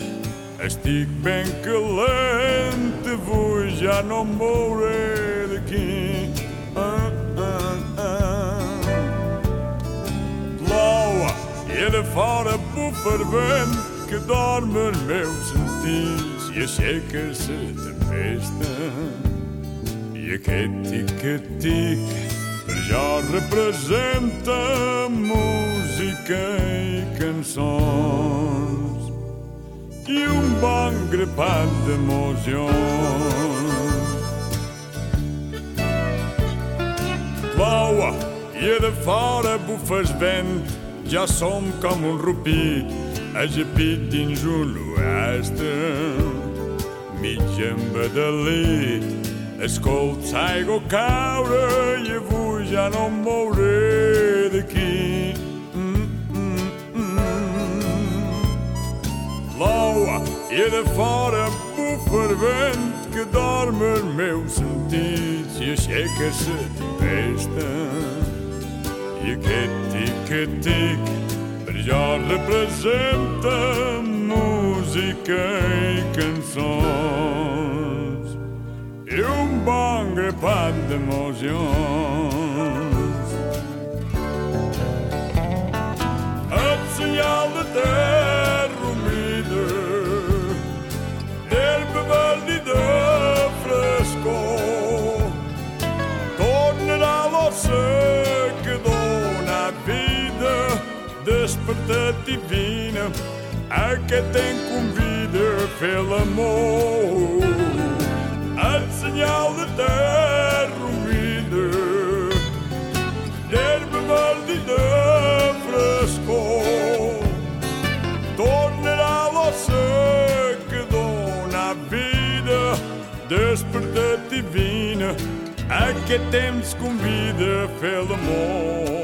estic ben calent, avui ja no em mouré d'aquí. Ah, ah, ah. Laua e de fora bufervent que dorm els meus sentits i aixeca tempesta. I aquest tic-tic per representa música i cançons i un bon grapat d'emocions. L'aua i de fora bufes vent, ja som com un rupit ajapit dins un oest mig embadalit escolts aigua caure i avui ja no em mouré d'aquí mm, mm, mm. i de fora bufa el vent que dorm els meus sentits i aixeca la tempesta i aquest tic-tic per jo representa de mangeons. Het signaal de terra umide, del bevalide fresco, tornerà l'osse che dona vida, desperta divina, a que te'n convida pelo amor. Het signaal de terra despertar divina, aquest temps convida a fer l'amor.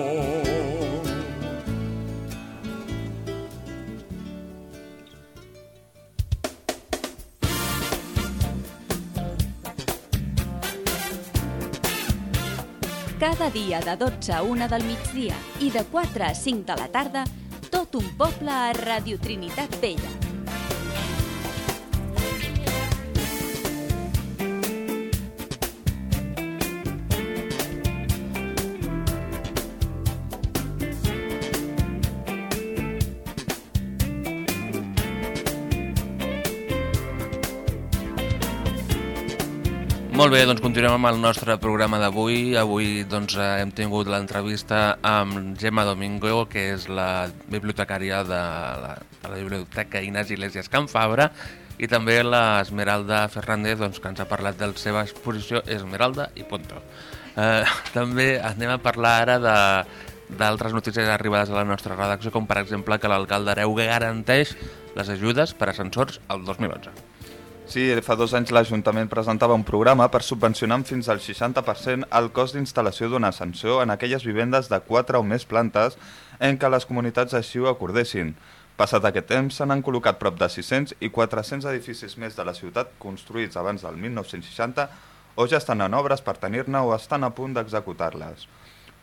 Cada dia de 12 a 1 del migdia i de 4 a 5 de la tarda, tot un poble a Radio Trinitat Vella. Molt bé, doncs continuem amb el nostre programa d'avui. Avui doncs, eh, hem tingut l'entrevista amb Gemma Domingo, que és la bibliotecària de la, de la Biblioteca Inés Iglesias Can Fabra, i també la Esmeralda Fernández, doncs, que ens ha parlat de la seva exposició Esmeralda i Punto. Eh, (laughs) també anem a parlar ara de d'altres notícies arribades a la nostra redacció, com per exemple que l'alcalde Areu garanteix les ajudes per ascensors al 2011. Sí, fa dos anys l'Ajuntament presentava un programa per subvencionar fins al 60% el cost d'instal·lació d'un ascensor en aquelles vivendes de 4 o més plantes en què les comunitats així ho acordessin. Passat aquest temps, s'han han col·locat prop de 600 i 400 edificis més de la ciutat construïts abans del 1960 o ja estan en obres per tenir-ne o estan a punt d'executar-les.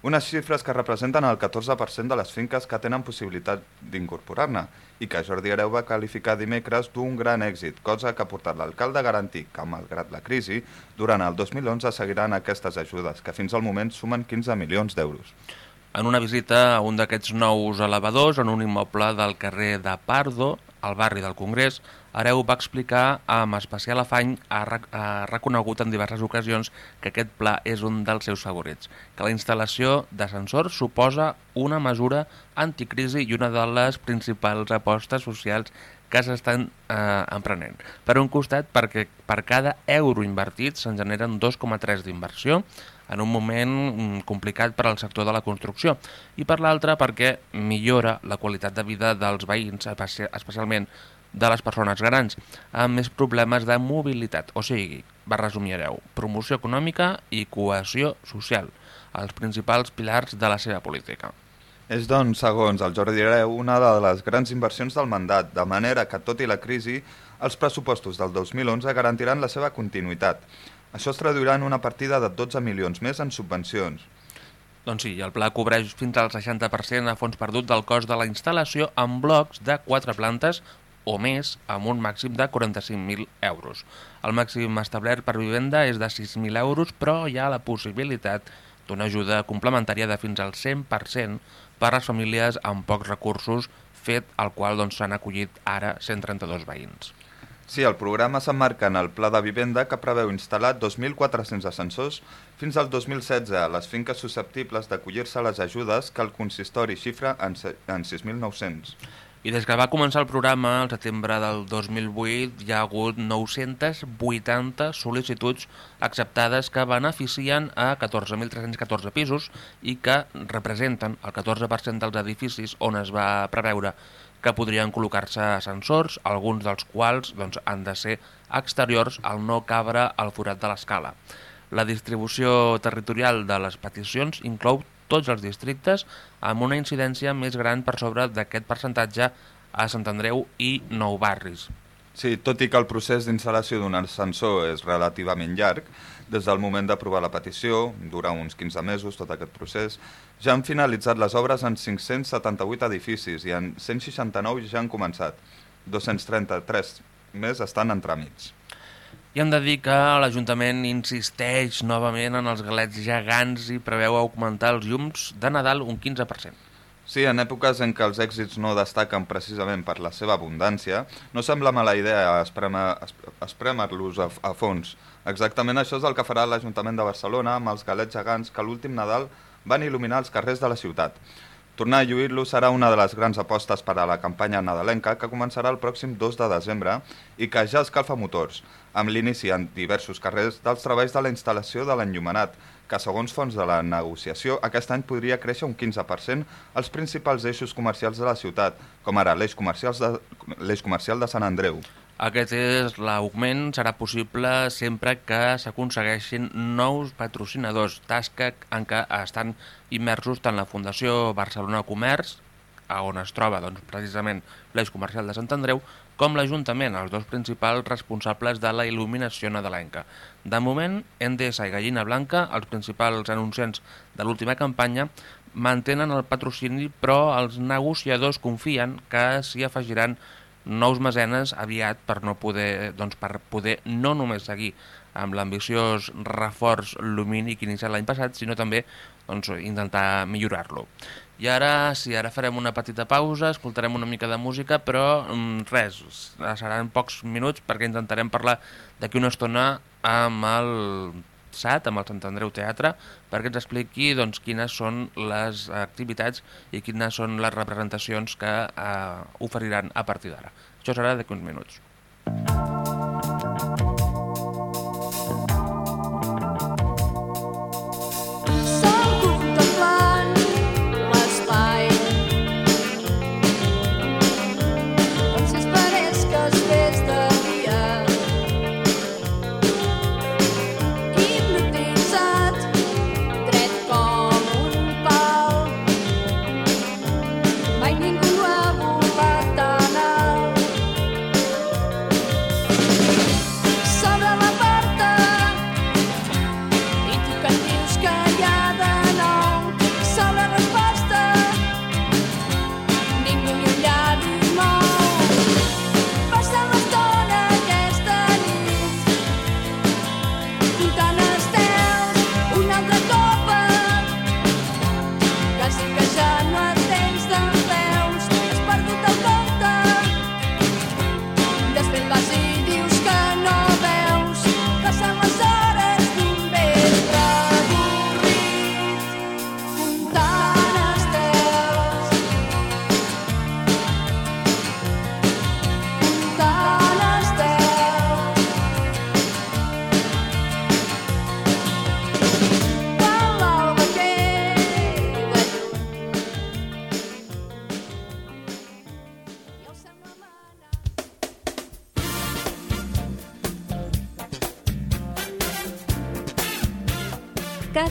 Unes xifres que representen el 14% de les finques que tenen possibilitat d'incorporar-ne i que Jordi Hereu va qualificar dimecres d'un gran èxit, cosa que ha portat l'alcalde a garantir que, malgrat la crisi, durant el 2011 seguiran aquestes ajudes, que fins al moment sumen 15 milions d'euros. En una visita a un d'aquests nous elevadors en un immoble del carrer de Pardo, al barri del Congrés, Areu va explicar amb especial afany, ha, rec ha reconegut en diverses ocasions que aquest pla és un dels seus favorits, que la instal·lació d'ascensors suposa una mesura anticrisi i una de les principals apostes socials que s'estan eh, emprenent. Per un costat, perquè per cada euro invertit se'n generen 2,3 d'inversió, en un moment mm, complicat per al sector de la construcció, i per l'altre perquè millora la qualitat de vida dels veïns, especialment de les persones grans, amb més problemes de mobilitat. O sigui, va resumir Hereu, promoció econòmica i cohesió social, els principals pilars de la seva política. És, doncs, segons el Jordi Hereu, una de les grans inversions del mandat, de manera que, tot i la crisi, els pressupostos del 2011 garantiran la seva continuïtat. Això es traduirà en una partida de 12 milions més en subvencions. Doncs sí, el pla cobreix fins al 60% a fons perdut del cost de la instal·lació en blocs de 4 plantes o més amb un màxim de 45.000 euros. El màxim establert per vivenda és de 6.000 euros, però hi ha la possibilitat d'una ajuda complementària de fins al 100% per a les famílies amb pocs recursos, fet al qual doncs, s'han doncs, acollit ara 132 veïns. Sí, el programa s'emmarca en el Pla de Vivenda que preveu instal·lar 2.400 ascensors fins al 2016 a les finques susceptibles d'acollir-se a les ajudes que el consistori xifra en 6.900. I des que va començar el programa, al setembre del 2008, hi ha hagut 980 sol·licituds acceptades que beneficien a 14.314 pisos i que representen el 14% dels edificis on es va preveure que podrien col·locar-se ascensors, alguns dels quals doncs, han de ser exteriors al no cabre al forat de l'escala. La distribució territorial de les peticions inclou tots els districtes amb una incidència més gran per sobre d'aquest percentatge a Sant Andreu i Nou Barris. Sí, tot i que el procés d'instal·lació d'un ascensor és relativament llarg, des del moment d'aprovar la petició, dura uns 15 mesos tot aquest procés, ja han finalitzat les obres en 578 edificis i en 169 ja han començat. 233 més estan en tràmits. I hem de dir que l'Ajuntament insisteix novament en els galets gegants i preveu augmentar els llums de Nadal un 15%. Sí, en èpoques en què els èxits no destaquen precisament per la seva abundància, no sembla mala idea espremer-los a, a fons. Exactament això és el que farà l'Ajuntament de Barcelona amb els galets gegants que l'últim Nadal van il·luminar els carrers de la ciutat. Tornar a lluir-lo serà una de les grans apostes per a la campanya nadalenca que començarà el pròxim 2 de desembre i que ja escalfa motors, amb l'inici en diversos carrers dels treballs de la instal·lació de l'enllumenat, que segons fons de la negociació aquest any podria créixer un 15% als principals eixos comercials de la ciutat, com ara l'eix comercial, de, comercial de Sant Andreu. Aquest és l'augment serà possible sempre que s'aconsegueixin nous patrocinadors, tasca en què estan immersos tant la Fundació Barcelona Comerç, on es troba doncs, precisament l'eix comercial de Sant Andreu, com l'Ajuntament, els dos principals responsables de la il·luminació nadalenca. De moment, Endesa i Gallina Blanca, els principals anunciants de l'última campanya, mantenen el patrocini, però els negociadors confien que s'hi afegiran nous mesenes aviat per no poder, doncs, per poder no només seguir amb l'ambiciós reforç lumínic iniciat l'any passat, sinó també doncs, intentar millorar-lo. I ara, sí, ara farem una petita pausa, escoltarem una mica de música, però mm, res, seran pocs minuts perquè intentarem parlar d'aquí una estona amb el SAT, amb el Sant Andreu Teatre, perquè ens expliqui doncs, quines són les activitats i quines són les representacions que eh, oferiran a partir d'ara. Això serà d'aquí uns minuts. Sol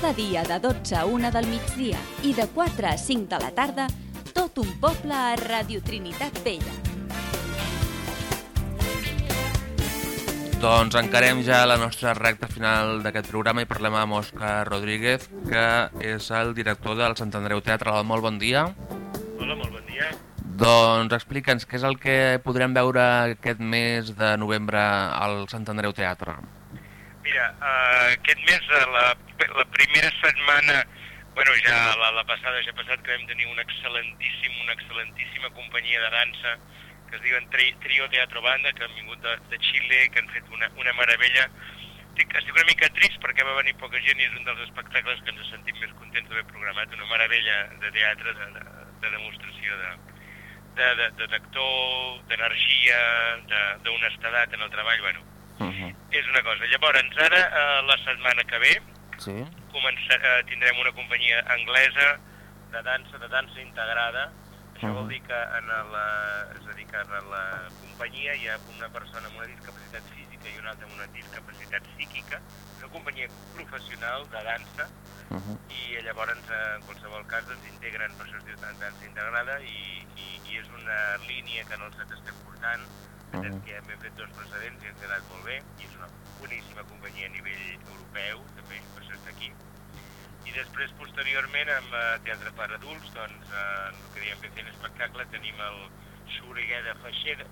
Cada dia de 12 a 1 del migdia i de 4 a 5 de la tarda, tot un poble a Radio Trinitat Vella. Doncs encarem ja la nostra recta final d'aquest programa i parlem amb Òscar Rodríguez, que és el director del Sant Andreu Teatre. Hola, molt bon dia. Hola, molt bon dia. Doncs explica'ns què és el que podrem veure aquest mes de novembre al Sant Andreu Teatre. Mira, uh, aquest mes, eh, la, la primera setmana, bueno, ja la, la passada ja passat que vam tenir un excel·lentíssim, una excel·lentíssima companyia de dansa que es diuen Tri, Trio Teatro Banda, que han vingut de, de Xile, que han fet una, una meravella. Estic, estic una mica trist perquè va venir poca gent i és un dels espectacles que ens sentim més contents d'haver programat, una meravella de teatre, de, de, de demostració de, de, de, de d'energia, de- d'honestedat en el treball, bueno, Uh -huh. és una cosa. Llavors, ara, eh, la setmana que ve, Sí. començar, eh, tindrem una companyia anglesa de dansa, de dansa integrada. Això Mhm. vol dir que en la, és a dir, que en la companyia hi ha una persona amb una discapacitat física i una altra amb una discapacitat psíquica, una companyia professional de dansa, Uh -huh. i llavors eh, en qualsevol cas ens integren, per això es diu dan- dansa integrada i, i, i és una línia que en el SAT estem portant, uh. -huh. que hem fet dos precedents i ens ha anat molt bé, i és una boníssima companyia a nivell europeu, també, per això està aquí. I després, posteriorment, amb eh, teatre per adults, doncs, eh, el que diem que fent espectacle, tenim el Xuriguer de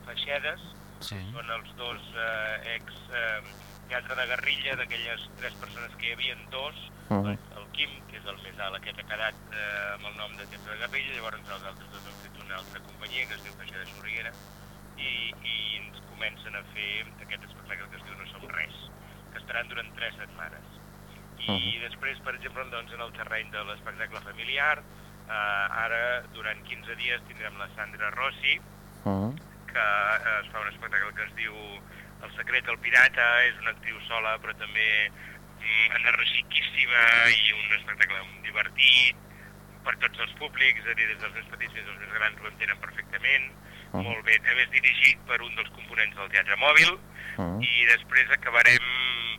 Feixedes, Sí. són els dos eh, ex eh, teatre de guerrilla d'aquelles tres persones que hi havia, dos, Mhm. el Quim, que és el més alt, aquest ha quedat eh, amb el nom de teatre de guerrilla, llavors els altres dos han fet una altra companyia que es diu Feixeda Sorriguera, i, i ens comencen a fer aquest espectacle que es diu No som res, que estaran durant tres setmanes. I Mhm. després, per exemple, doncs, en el terreny de l'espectacle familiar, eh, ara durant 15 dies tindrem la Sandra Rossi, Uh, que eh, es fa un espectacle que es diu El secret del pirata, és una actriu sola però també mm, energiquíssima i un espectacle divertit per tots els públics, és a dir, des dels més petits fins als més grans ho entenen perfectament, Ah. molt bé, a més dirigit per un dels components del Teatre Mòbil, uh, i després acabarem,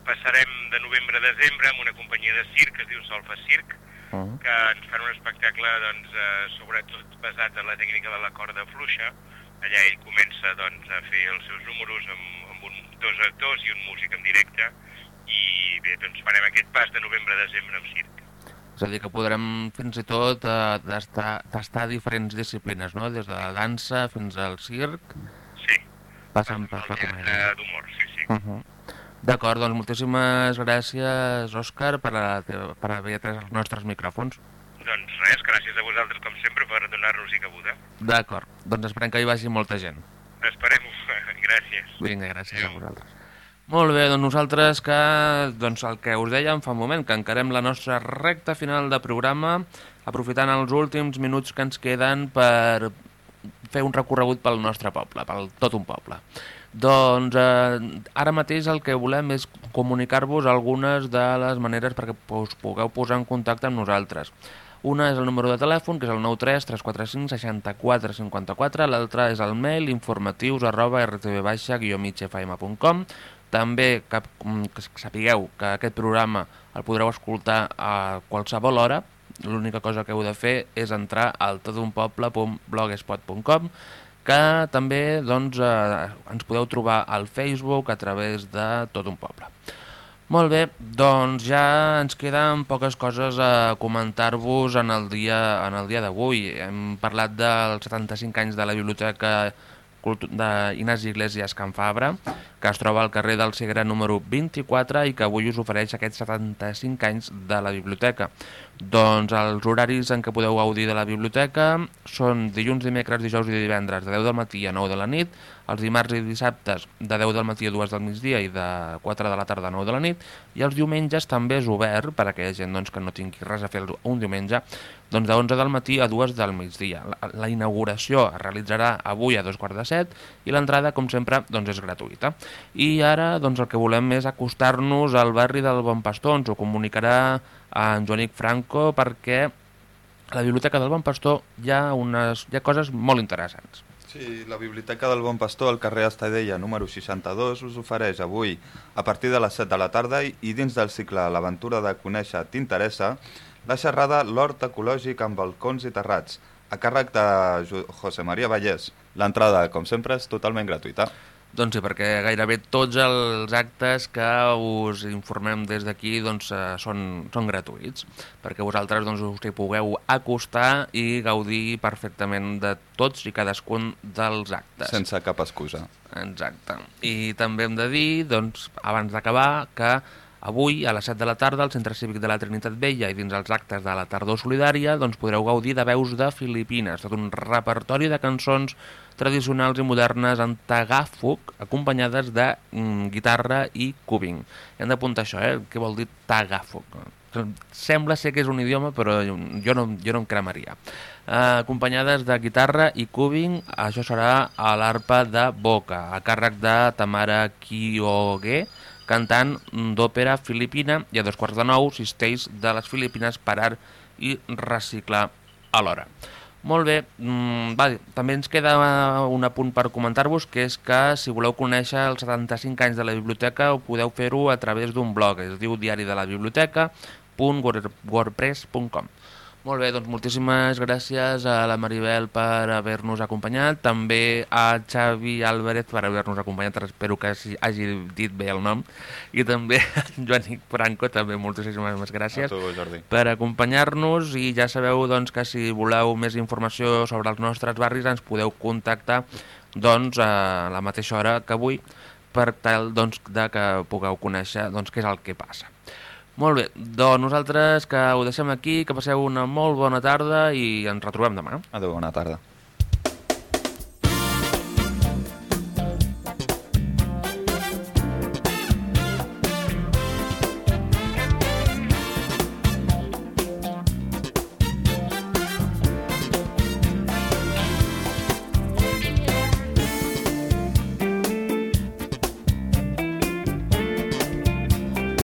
passarem de novembre a desembre amb una companyia de circ que es diu Solfa Circ, uh, que ens fan un espectacle doncs, eh, sobretot basat en la tècnica de la corda fluixa. Allà ell comença doncs, a fer els seus números amb, amb un, dos actors i un músic en directe i bé, doncs farem aquest pas de novembre a desembre amb circ. És a dir, que podrem fins i tot eh, tastar, tastar diferents disciplines, no? Des de la dansa fins al circ. Sí. Passant per la comèdia. d'humor, sí, sí. Uh -huh. D'acord, doncs moltíssimes gràcies, Òscar, per, a, per haver atès els nostres micròfons. Doncs res, gràcies a vosaltres com sempre per donar-nos-hi cabuda. D'acord, doncs esperem que hi vagi molta gent. Esperem-ho. (laughs) gràcies. Vinga, gràcies a vosaltres. Molt bé, doncs nosaltres que, doncs el que us dèiem fa un moment, que encarem la nostra recta final de programa, aprofitant els últims minuts que ens queden per fer un recorregut pel nostre poble, pel tot un poble. Doncs eh, ara mateix el que volem és comunicar-vos algunes de les maneres perquè us pugueu posar en contacte amb nosaltres. Una és el número de telèfon, que és el 93 345 64 54, l'altra és el mail informatius arroba rtv-migfm.com. També que, mm, que sapigueu que aquest programa el podreu escoltar a qualsevol hora, l'única cosa que heu de fer és entrar al todunpoble.blogspot.com que també doncs, eh, ens podeu trobar al Facebook a través de Tot un Poble. Molt bé, doncs ja ens queden poques coses a comentar-vos en el dia, en el dia d'avui. Hem parlat dels 75 anys de la Biblioteca d'Inés Iglesias Can Fabra, que es troba al carrer del Segre número 24 i que avui us ofereix aquests 75 anys de la biblioteca. Doncs els horaris en què podeu gaudir de la biblioteca són dilluns, dimecres, dijous i divendres de 10 del matí a 9 de la nit, els dimarts i dissabtes de 10 del matí a 2 del migdia i de 4 de la tarda a 9 de la nit, i els diumenges també és obert per a aquella gent doncs, que no tingui res a fer un diumenge, doncs de 11 del matí a 2 del migdia. La, la inauguració es realitzarà avui a dos quarts de set i l'entrada, com sempre, doncs és gratuïta. I ara doncs, el que volem és acostar-nos al barri del Bon Pastor, ens ho comunicarà en Joanic Franco perquè a la Biblioteca del Bon Pastor hi ha, unes, hi ha coses molt interessants. Sí, la Biblioteca del Bon Pastor al carrer Estadella número 62 us ofereix avui a partir de les 7 de la tarda i dins del cicle L'aventura de conèixer t'interessa la xerrada L'hort ecològic amb balcons i terrats a càrrec de Jo- José María Vallès. L'entrada, com sempre, és totalment gratuïta. Doncs sí, perquè gairebé tots els actes que us informem des d'aquí doncs, eh, són, són gratuïts, perquè vosaltres doncs, us hi pugueu acostar i gaudir perfectament de tots i cadascun dels actes. Sense cap excusa. Exacte. I també hem de dir, doncs, abans d'acabar, que avui, a les 7 de la tarda, al Centre Cívic de la Trinitat Vella i dins els actes de la Tardor Solidària, doncs podreu gaudir de veus de Filipines, tot un repertori de cançons tradicionals i modernes en tagafug, acompanyades de mm, guitarra i cubing. Hem d'apuntar això, eh? Què vol dir tagafug? Sembla ser que és un idioma, però jo no, jo no em cremaria. Eh, acompanyades de guitarra i cubing, això serà a l'arpa de Boca, a càrrec de Tamara Kyoge, cantant d'òpera filipina i a dos quarts de nou cistells de les Filipines parar i reciclar alhora. Molt bé, mm, va, també ens queda un apunt per comentar-vos, que és que si voleu conèixer els 75 anys de la biblioteca ho podeu fer-ho a través d'un blog, es diu diari de la biblioteca.wordpress.com. Molt bé, doncs moltíssimes gràcies a la Maribel per haver-nos acompanyat, també a Xavi Álvarez per haver-nos acompanyat, espero que hagi- dit bé el nom, i també (laughs) a Joanic Franco, també moltíssimes gràcies tu, Jordi. per acompanyar-nos i ja sabeu doncs, que si voleu més informació sobre els nostres barris ens podeu contactar doncs, a la mateixa hora que avui per tal doncs, de que pugueu conèixer doncs, què és el que passa. Molt bé, doncs nosaltres que ho deixem aquí, que passeu una molt bona tarda i ens retrobem demà. Adéu, bona tarda.